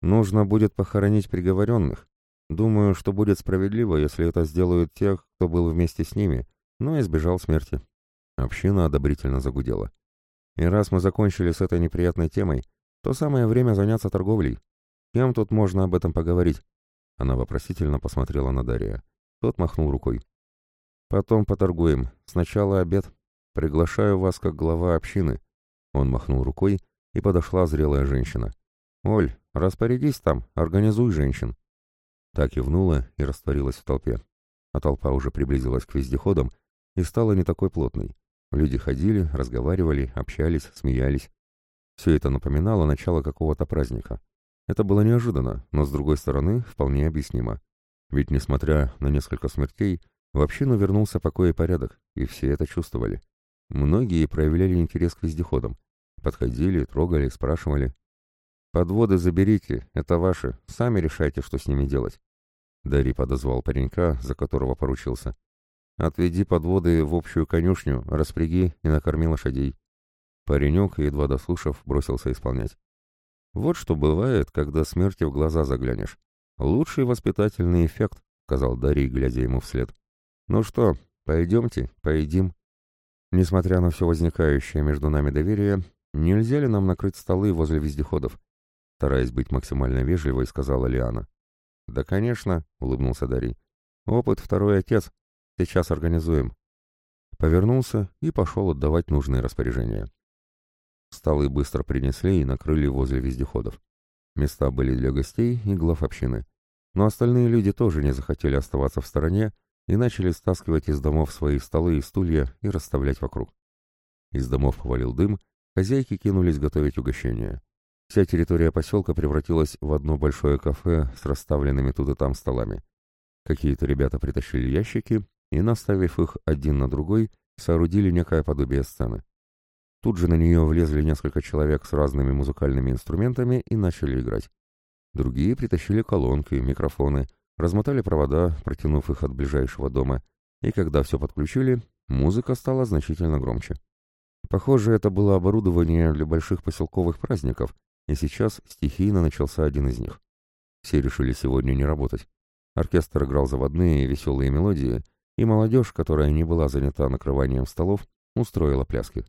«Нужно будет похоронить приговоренных. Думаю, что будет справедливо, если это сделают те, кто был вместе с ними, но избежал смерти». Община одобрительно загудела. «И раз мы закончили с этой неприятной темой, то самое время заняться торговлей. Кем тут можно об этом поговорить?» Она вопросительно посмотрела на Дария. Тот махнул рукой. «Потом поторгуем. Сначала обед». «Приглашаю вас как глава общины». Он махнул рукой, и подошла зрелая женщина. «Оль, распорядись там, организуй женщин». Так кивнула и растворилась в толпе. А толпа уже приблизилась к вездеходам и стала не такой плотной. Люди ходили, разговаривали, общались, смеялись. Все это напоминало начало какого-то праздника. Это было неожиданно, но, с другой стороны, вполне объяснимо. Ведь, несмотря на несколько смертей, в общину вернулся покой и порядок, и все это чувствовали. Многие проявляли интерес к вездеходам. Подходили, трогали, спрашивали. «Подводы заберите, это ваши, сами решайте, что с ними делать». Дарий подозвал паренька, за которого поручился. «Отведи подводы в общую конюшню, распряги и накорми лошадей». Паренек, едва дослушав, бросился исполнять. Вот что бывает, когда смерти в глаза заглянешь. Лучший воспитательный эффект, сказал Дарий, глядя ему вслед. Ну что, пойдемте, поедим. Несмотря на все возникающее между нами доверие, нельзя ли нам накрыть столы возле вездеходов? Стараясь быть максимально вежливой, сказала Лиана. Да, конечно, улыбнулся Дарий. Опыт второй отец. Сейчас организуем. Повернулся и пошел отдавать нужные распоряжения. Столы быстро принесли и накрыли возле вездеходов. Места были для гостей и глав общины. Но остальные люди тоже не захотели оставаться в стороне и начали стаскивать из домов свои столы и стулья и расставлять вокруг. Из домов повалил дым, хозяйки кинулись готовить угощения. Вся территория поселка превратилась в одно большое кафе с расставленными тут и там столами. Какие-то ребята притащили ящики и, наставив их один на другой, соорудили некое подобие сцены. Тут же на нее влезли несколько человек с разными музыкальными инструментами и начали играть. Другие притащили колонки, микрофоны, размотали провода, протянув их от ближайшего дома, и когда все подключили, музыка стала значительно громче. Похоже, это было оборудование для больших поселковых праздников, и сейчас стихийно начался один из них. Все решили сегодня не работать. Оркестр играл заводные и веселые мелодии, и молодежь, которая не была занята накрыванием столов, устроила пляски.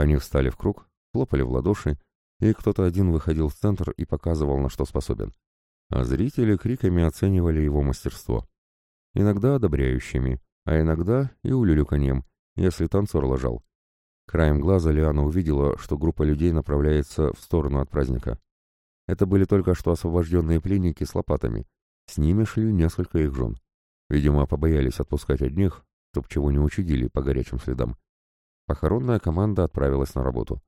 Они встали в круг, хлопали в ладоши, и кто-то один выходил в центр и показывал, на что способен. А зрители криками оценивали его мастерство. Иногда одобряющими, а иногда и улюлюканьем, если танцор лажал. Краем глаза Лиана увидела, что группа людей направляется в сторону от праздника. Это были только что освобожденные пленники с лопатами. С ними шли несколько их жен. Видимо, побоялись отпускать одних, чтоб чего не учудили по горячим следам. Похоронная команда отправилась на работу.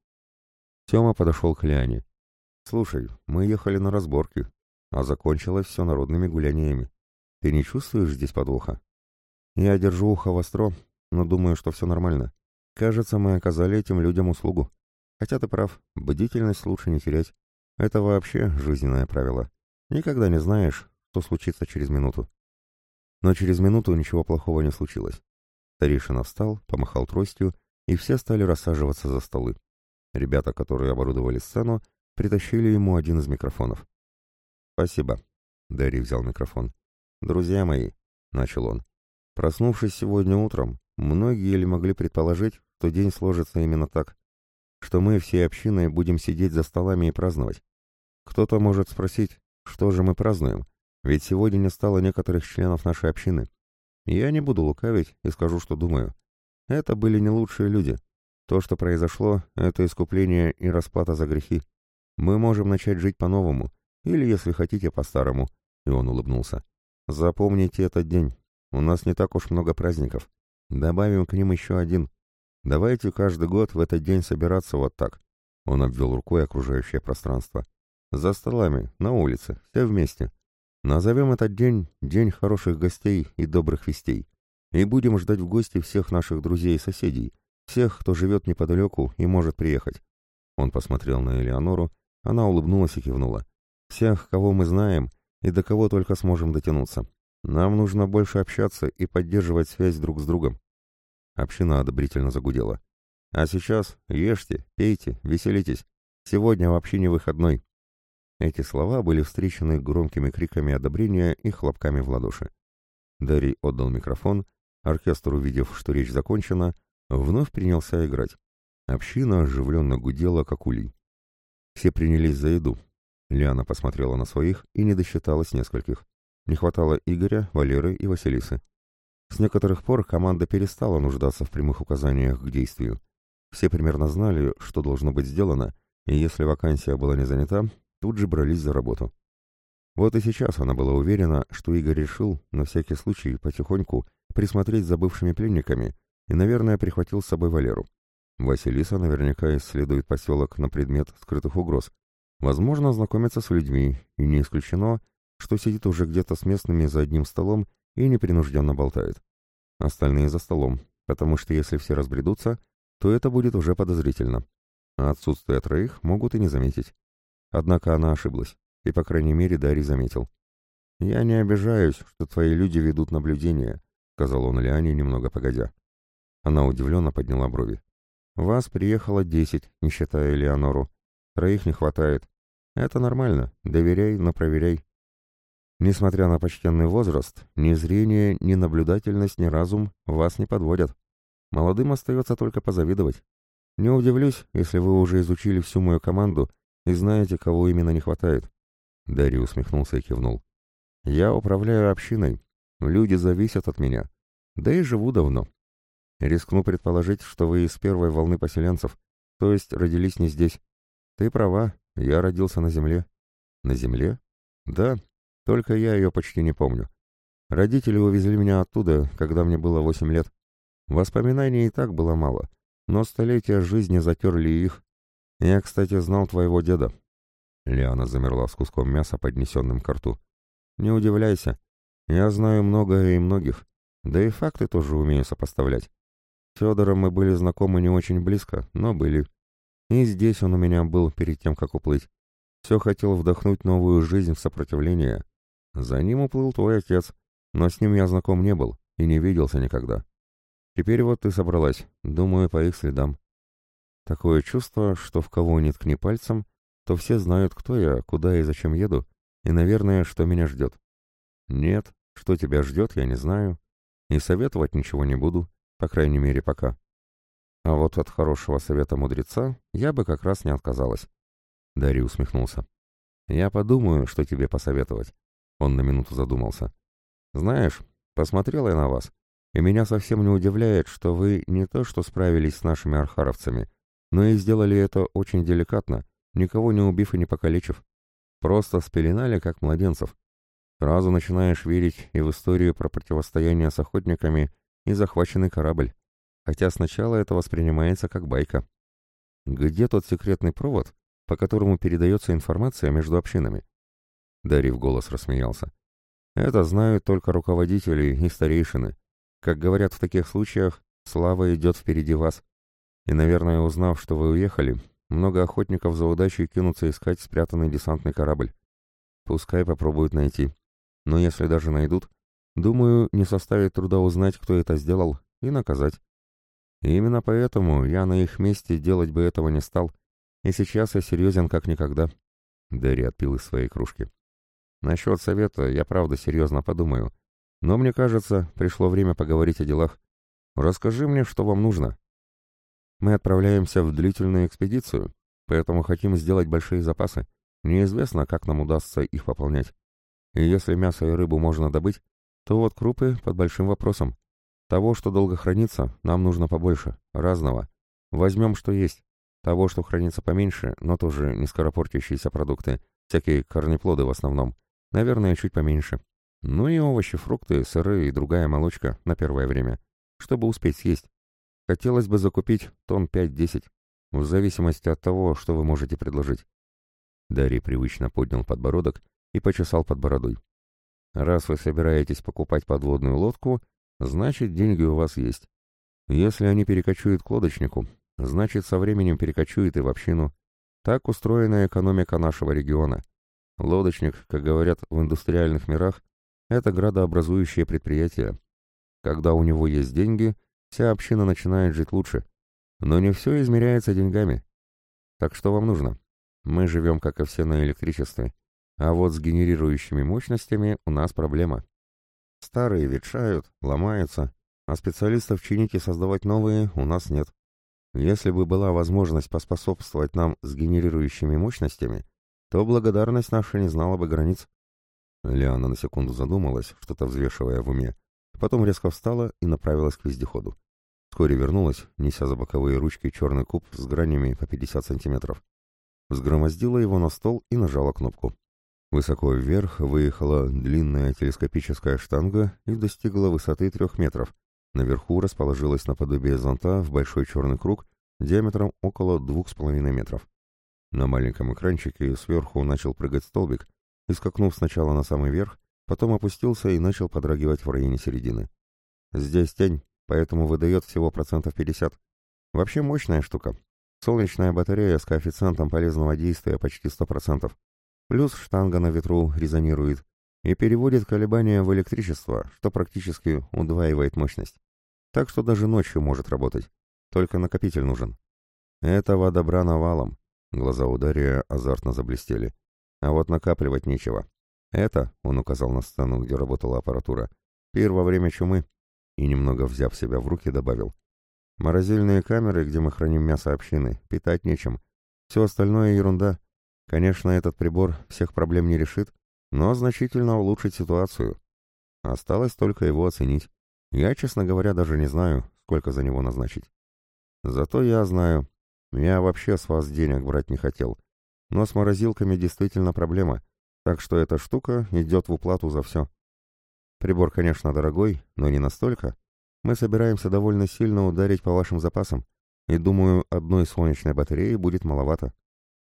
Тёма подошел к Лиане. «Слушай, мы ехали на разборки, а закончилось все народными гуляниями. Ты не чувствуешь здесь подвоха?» «Я держу ухо востро, но думаю, что все нормально. Кажется, мы оказали этим людям услугу. Хотя ты прав, бдительность лучше не терять. Это вообще жизненное правило. Никогда не знаешь, что случится через минуту». Но через минуту ничего плохого не случилось. Старейшина встал, помахал тростью и все стали рассаживаться за столы. Ребята, которые оборудовали сцену, притащили ему один из микрофонов. «Спасибо», — Дэри взял микрофон. «Друзья мои», — начал он, — «проснувшись сегодня утром, многие ли могли предположить, что день сложится именно так, что мы всей общиной будем сидеть за столами и праздновать? Кто-то может спросить, что же мы празднуем, ведь сегодня не стало некоторых членов нашей общины. Я не буду лукавить и скажу, что думаю. Это были не лучшие люди. То, что произошло, это искупление и расплата за грехи. Мы можем начать жить по-новому, или, если хотите, по-старому. И он улыбнулся. Запомните этот день. У нас не так уж много праздников. Добавим к ним еще один. Давайте каждый год в этот день собираться вот так. Он обвел рукой окружающее пространство. За столами, на улице, все вместе. Назовем этот день «День хороших гостей и добрых вестей» и будем ждать в гости всех наших друзей и соседей, всех, кто живет неподалеку и может приехать. Он посмотрел на Элеонору, она улыбнулась и кивнула. Всех, кого мы знаем и до кого только сможем дотянуться. Нам нужно больше общаться и поддерживать связь друг с другом. Община одобрительно загудела. А сейчас ешьте, пейте, веселитесь. Сегодня вообще не выходной. Эти слова были встречены громкими криками одобрения и хлопками в ладоши. Дарий отдал микрофон, Оркестр, увидев, что речь закончена, вновь принялся играть. Община оживленно гудела, как улей. Все принялись за еду. Лиана посмотрела на своих и не досчиталась нескольких. Не хватало Игоря, Валеры и Василисы. С некоторых пор команда перестала нуждаться в прямых указаниях к действию. Все примерно знали, что должно быть сделано, и если вакансия была не занята, тут же брались за работу. Вот и сейчас она была уверена, что Игорь решил, на всякий случай, потихоньку, присмотреть за бывшими пленниками и, наверное, прихватил с собой Валеру. Василиса наверняка исследует поселок на предмет скрытых угроз. Возможно, знакомится с людьми, и не исключено, что сидит уже где-то с местными за одним столом и непринужденно болтает. Остальные за столом, потому что если все разбредутся, то это будет уже подозрительно. А отсутствие троих могут и не заметить. Однако она ошиблась, и, по крайней мере, Дарий заметил. «Я не обижаюсь, что твои люди ведут наблюдение. — сказал он Лиане немного погодя. Она удивленно подняла брови. «Вас приехало десять, не считая Леонору. Троих не хватает. Это нормально, доверяй, но проверяй. Несмотря на почтенный возраст, ни зрение, ни наблюдательность, ни разум вас не подводят. Молодым остается только позавидовать. Не удивлюсь, если вы уже изучили всю мою команду и знаете, кого именно не хватает. Дарья усмехнулся и кивнул. Я управляю общиной. Люди зависят от меня. Да и живу давно. Рискну предположить, что вы из первой волны поселенцев, то есть родились не здесь. Ты права, я родился на земле. На земле? Да, только я ее почти не помню. Родители увезли меня оттуда, когда мне было восемь лет. Воспоминаний и так было мало, но столетия жизни затерли их. Я, кстати, знал твоего деда. Лиана замерла с куском мяса, поднесенным к рту. Не удивляйся. Я знаю многое и многих. Да и факты тоже умею сопоставлять. Федором мы были знакомы не очень близко, но были. И здесь он у меня был перед тем, как уплыть. Все хотел вдохнуть новую жизнь в сопротивление. За ним уплыл твой отец, но с ним я знаком не был и не виделся никогда. Теперь вот ты собралась, думаю, по их следам. Такое чувство, что в кого ни ткни пальцем, то все знают, кто я, куда и зачем еду, и, наверное, что меня ждет. Нет, что тебя ждет, я не знаю, и советовать ничего не буду, по крайней мере, пока. А вот от хорошего совета мудреца я бы как раз не отказалась. Дарий усмехнулся. Я подумаю, что тебе посоветовать. Он на минуту задумался. Знаешь, посмотрела я на вас, и меня совсем не удивляет, что вы не то что справились с нашими архаровцами, но и сделали это очень деликатно, никого не убив и не покалечив. Просто спеленали, как младенцев. Сразу начинаешь верить и в историю про противостояние с охотниками и захваченный корабль, хотя сначала это воспринимается как байка. Где тот секретный провод, по которому передается информация между общинами? Дарий в голос рассмеялся. Это знают только руководители и старейшины. Как говорят в таких случаях, слава идет впереди вас. И, наверное, узнав, что вы уехали, много охотников за удачей кинутся искать спрятанный десантный корабль. Пускай попробуют найти. Но если даже найдут, думаю, не составит труда узнать, кто это сделал, и наказать. И именно поэтому я на их месте делать бы этого не стал. И сейчас я серьезен как никогда. Дерри отпил из своей кружки. Насчет совета я правда серьезно подумаю. Но мне кажется, пришло время поговорить о делах. Расскажи мне, что вам нужно. Мы отправляемся в длительную экспедицию, поэтому хотим сделать большие запасы. Неизвестно, как нам удастся их пополнять. И если мясо и рыбу можно добыть, то вот крупы под большим вопросом. Того, что долго хранится, нам нужно побольше, разного. Возьмем, что есть. Того, что хранится поменьше, но тоже не скоропортящиеся продукты, всякие корнеплоды в основном. Наверное, чуть поменьше. Ну и овощи, фрукты, сыры и другая молочка на первое время, чтобы успеть съесть. Хотелось бы закупить тонн 5-10, в зависимости от того, что вы можете предложить. Дарий привычно поднял подбородок и почесал под бородой. Раз вы собираетесь покупать подводную лодку, значит, деньги у вас есть. Если они перекочуют к лодочнику, значит, со временем перекочует и в общину. Так устроена экономика нашего региона. Лодочник, как говорят в индустриальных мирах, это градообразующее предприятие. Когда у него есть деньги, вся община начинает жить лучше. Но не все измеряется деньгами. Так что вам нужно? Мы живем, как и все, на электричестве. А вот с генерирующими мощностями у нас проблема. Старые ветшают, ломаются, а специалистов чинить и создавать новые у нас нет. Если бы была возможность поспособствовать нам с генерирующими мощностями, то благодарность наша не знала бы границ. Лиана на секунду задумалась, что-то взвешивая в уме, потом резко встала и направилась к вездеходу. Вскоре вернулась, неся за боковые ручки черный куб с гранями по 50 сантиметров. Взгромоздила его на стол и нажала кнопку. Высоко вверх выехала длинная телескопическая штанга и достигла высоты трех метров. Наверху расположилась наподобие зонта в большой черный круг диаметром около двух с половиной метров. На маленьком экранчике сверху начал прыгать столбик, и, скакнув сначала на самый верх, потом опустился и начал подрагивать в районе середины. Здесь тень, поэтому выдает всего процентов 50. Вообще мощная штука. Солнечная батарея с коэффициентом полезного действия почти 100%. Плюс штанга на ветру резонирует и переводит колебания в электричество, что практически удваивает мощность. Так что даже ночью может работать. Только накопитель нужен. Этого добра навалом. Глаза у азартно заблестели. а вот накапливать нечего. Это, он указал на сцену, где работала аппаратура, пир во время чумы, и, немного взяв себя в руки, добавил. Морозильные камеры, где мы храним мясо общины, питать нечем. Все остальное ерунда. Конечно, этот прибор всех проблем не решит, но значительно улучшит ситуацию. Осталось только его оценить. Я, честно говоря, даже не знаю, сколько за него назначить. Зато я знаю. Я вообще с вас денег брать не хотел. Но с морозилками действительно проблема, так что эта штука идет в уплату за все. Прибор, конечно, дорогой, но не настолько. Мы собираемся довольно сильно ударить по вашим запасам, и думаю, одной солнечной батареи будет маловато.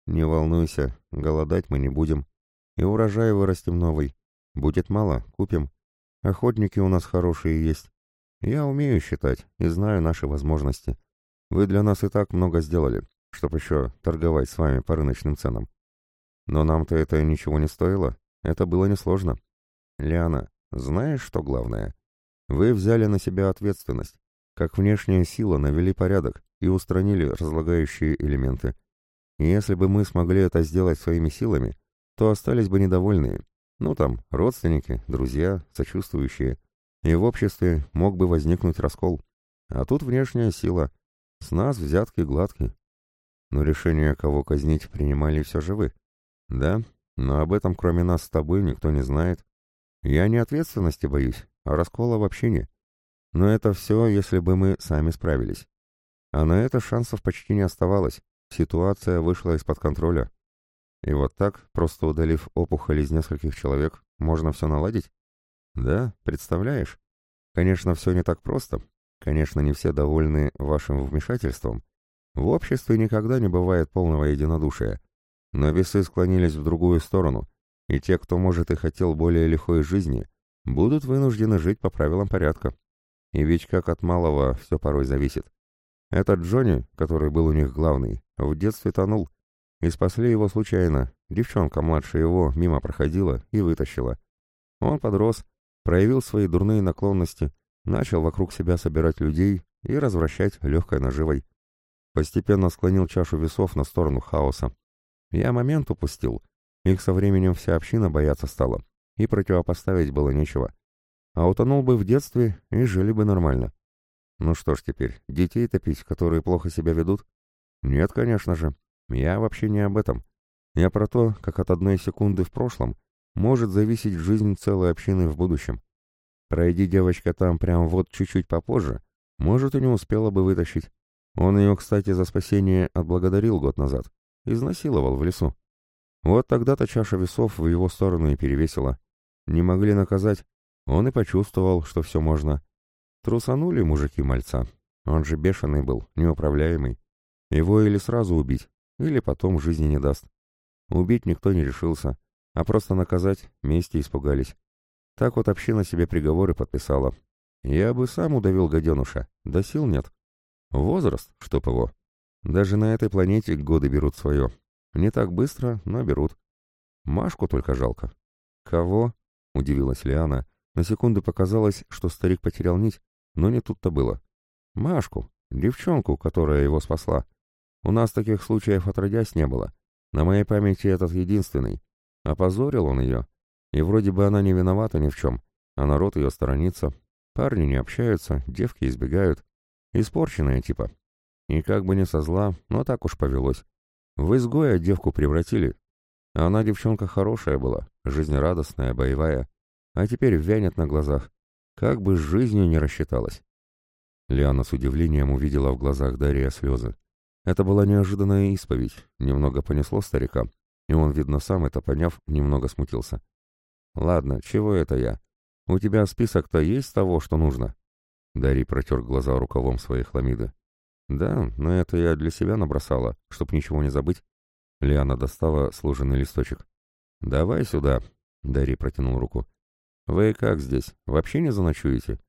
Не волнуйся, голодать мы не будем. И урожай вырастим новый. Будет мало, купим. Охотники у нас хорошие есть. Я умею считать и знаю наши возможности. Вы для нас и так много сделали, чтоб еще торговать с вами по рыночным ценам. Но нам-то это ничего не стоило. Это было несложно. Лиана, знаешь, что главное? Вы взяли на себя ответственность. Как внешняя сила навели порядок и устранили разлагающие элементы. И если бы мы смогли это сделать своими силами, то остались бы недовольные. Ну там, родственники, друзья, сочувствующие. И в обществе мог бы возникнуть раскол. А тут внешняя сила. С нас взятки гладкие. Но решение, кого казнить, принимали все же вы. Да, но об этом кроме нас с тобой никто не знает. Я не ответственности боюсь, а раскола в общине. Но это все, если бы мы сами справились. А на это шансов почти не оставалось. Ситуация вышла из-под контроля. И вот так, просто удалив опухоль из нескольких человек, можно все наладить? Да, представляешь? Конечно, все не так просто. Конечно, не все довольны вашим вмешательством. В обществе никогда не бывает полного единодушия. Но весы склонились в другую сторону, и те, кто, может, и хотел более лихой жизни, будут вынуждены жить по правилам порядка. И ведь как от малого все порой зависит. Этот Джонни, который был у них главный, в детстве тонул, и спасли его случайно. Девчонка младше его мимо проходила и вытащила. Он подрос, проявил свои дурные наклонности, начал вокруг себя собирать людей и развращать легкой наживой. Постепенно склонил чашу весов на сторону хаоса. Я момент упустил. Их со временем вся община бояться стала, и противопоставить было нечего. А утонул бы в детстве, и жили бы нормально. Ну что ж теперь, детей топить, которые плохо себя ведут? Нет, конечно же. Я вообще не об этом. Я про то, как от одной секунды в прошлом может зависеть жизнь целой общины в будущем. Пройди девочка там прям вот чуть-чуть попозже, может, и не успела бы вытащить. Он ее, кстати, за спасение отблагодарил год назад. Изнасиловал в лесу. Вот тогда-то чаша весов в его сторону и перевесила. Не могли наказать. Он и почувствовал, что все можно. Трусанули мужики мальца. Он же бешеный был, неуправляемый. Его или сразу убить, или потом жизни не даст. Убить никто не решился, а просто наказать мести испугались. Так вот община себе приговоры подписала. Я бы сам удавил гаденуша, да сил нет. Возраст, чтоб его. Даже на этой планете годы берут свое. Не так быстро, но берут. Машку только жалко. Кого? Удивилась Лиана. На секунду показалось, что старик потерял нить, но не тут-то было. Машку, девчонку, которая его спасла. У нас таких случаев отродясь не было. На моей памяти этот единственный. Опозорил он ее. И вроде бы она не виновата ни в чем, а народ ее сторонится. Парни не общаются, девки избегают. Испорченная типа. И как бы не со зла, но так уж повелось. В изгоя девку превратили. Она девчонка хорошая была, жизнерадостная, боевая. А теперь вянет на глазах. Как бы с жизнью не рассчиталась. Лиана с удивлением увидела в глазах Дарья слезы. Это была неожиданная исповедь, немного понесло старика, и он, видно, сам это поняв, немного смутился. «Ладно, чего это я? У тебя список-то есть того, что нужно?» Дарий протер глаза рукавом своей хламиды. «Да, но это я для себя набросала, чтоб ничего не забыть». Лиана достала сложенный листочек. «Давай сюда», — Дарий протянул руку. «Вы как здесь? Вообще не заночуете?»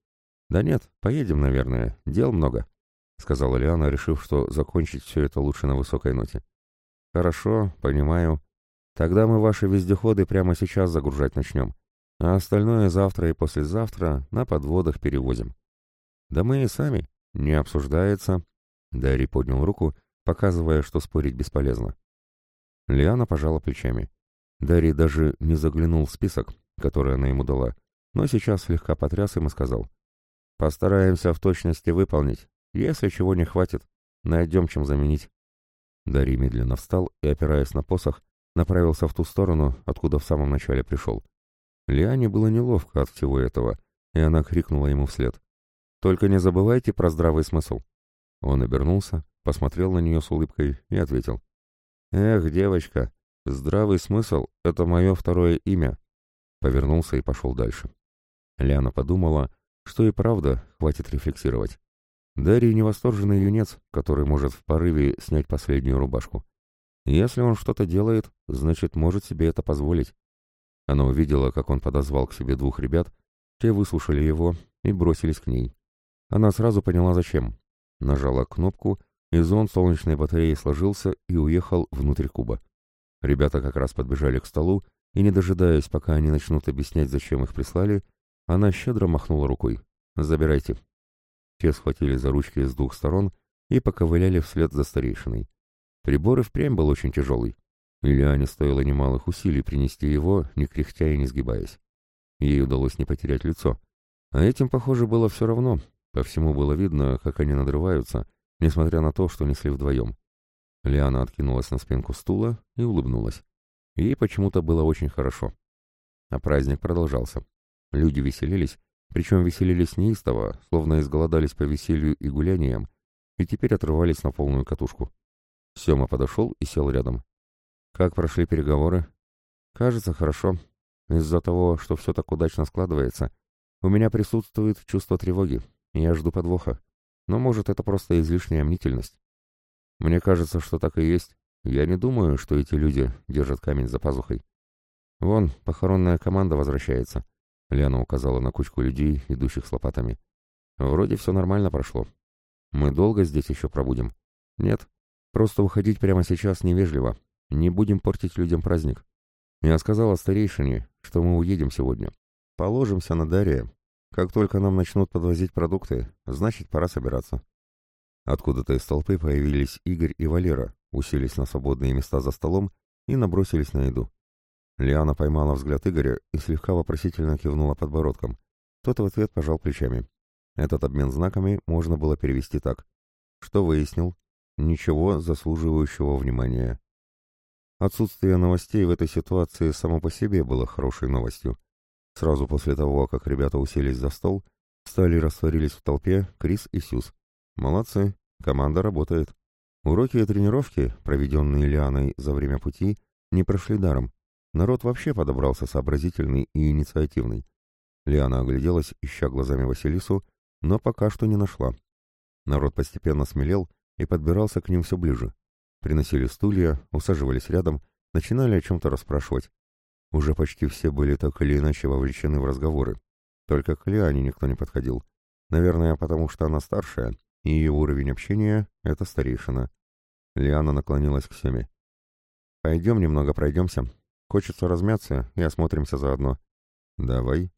«Да нет, поедем, наверное. Дел много». — сказала Лиана, решив, что закончить все это лучше на высокой ноте. «Хорошо, понимаю. Тогда мы ваши вездеходы прямо сейчас загружать начнем, а остальное завтра и послезавтра на подводах перевозим». «Да мы и сами. Не обсуждается». Дарри поднял руку, показывая, что спорить бесполезно. Лиана пожала плечами. Дарий даже не заглянул в список, который она ему дала, но сейчас слегка потряс им и сказал. «Постараемся в точности выполнить. Если чего не хватит, найдем чем заменить». Дарий медленно встал и, опираясь на посох, направился в ту сторону, откуда в самом начале пришел. Лиане было неловко от всего этого, и она крикнула ему вслед. «Только не забывайте про здравый смысл». Он обернулся, посмотрел на нее с улыбкой и ответил. «Эх, девочка, здравый смысл — это мое второе имя». Повернулся и пошел дальше. Ляна подумала, что и правда хватит рефлексировать. Дарий невосторженный юнец, который может в порыве снять последнюю рубашку. Если он что-то делает, значит, может себе это позволить. Она увидела, как он подозвал к себе двух ребят, те выслушали его и бросились к ней. Она сразу поняла, зачем. Нажала кнопку, и зон солнечной батареи сложился и уехал внутрь куба. Ребята как раз подбежали к столу, и, не дожидаясь, пока они начнут объяснять, зачем их прислали, она щедро махнула рукой. «Забирайте». Те схватили за ручки с двух сторон и поковыляли вслед за старейшиной. Прибор и впрямь был очень тяжелый. Ильяне стоило немалых усилий принести его, не кряхтя и не сгибаясь. Ей удалось не потерять лицо. А этим, похоже, было все равно. По всему было видно, как они надрываются, несмотря на то, что несли вдвоем. Лиана откинулась на спинку стула и улыбнулась. Ей почему-то было очень хорошо. А праздник продолжался. Люди веселились, причем веселились неистово, словно изголодались по веселью и гуляниям, и теперь отрывались на полную катушку. Сема подошел и сел рядом. «Как прошли переговоры?» «Кажется, хорошо. Из-за того, что все так удачно складывается, у меня присутствует чувство тревоги. Я жду подвоха. Но, может, это просто излишняя мнительность. Мне кажется, что так и есть. Я не думаю, что эти люди держат камень за пазухой. Вон, похоронная команда возвращается. Лена указала на кучку людей, идущих с лопатами. Вроде все нормально прошло. Мы долго здесь еще пробудем? Нет. Просто уходить прямо сейчас невежливо. Не будем портить людям праздник. Я сказала старейшине, что мы уедем сегодня. Положимся на Дарья. Как только нам начнут подвозить продукты, значит, пора собираться. Откуда-то из толпы появились Игорь и Валера, уселись на свободные места за столом и набросились на еду. Лиана поймала взгляд Игоря и слегка вопросительно кивнула подбородком. Тот в ответ пожал плечами. Этот обмен знаками можно было перевести так. Что выяснил? Ничего заслуживающего внимания. Отсутствие новостей в этой ситуации само по себе было хорошей новостью. Сразу после того, как ребята уселись за стол, стали растворились в толпе Крис и Сюз. Молодцы, команда работает. Уроки и тренировки, проведенные Лианой за время пути, не прошли даром. Народ вообще подобрался сообразительный и инициативный. Лиана огляделась, ища глазами Василису, но пока что не нашла. Народ постепенно смелел и подбирался к ним все ближе. Приносили стулья, усаживались рядом, начинали о чем-то расспрашивать. Уже почти все были так или иначе вовлечены в разговоры. Только к Лиане никто не подходил. Наверное, потому что она старшая, и ее уровень общения — это старейшина. Лиана наклонилась к Семе. «Пойдем немного пройдемся. Хочется размяться и осмотримся заодно». «Давай».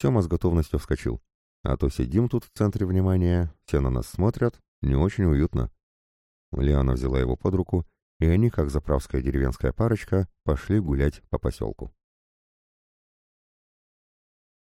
Сема с готовностью вскочил. «А то сидим тут в центре внимания, все на нас смотрят, не очень уютно». Лиана взяла его под руку, и они, как заправская деревенская парочка, пошли гулять по поселку.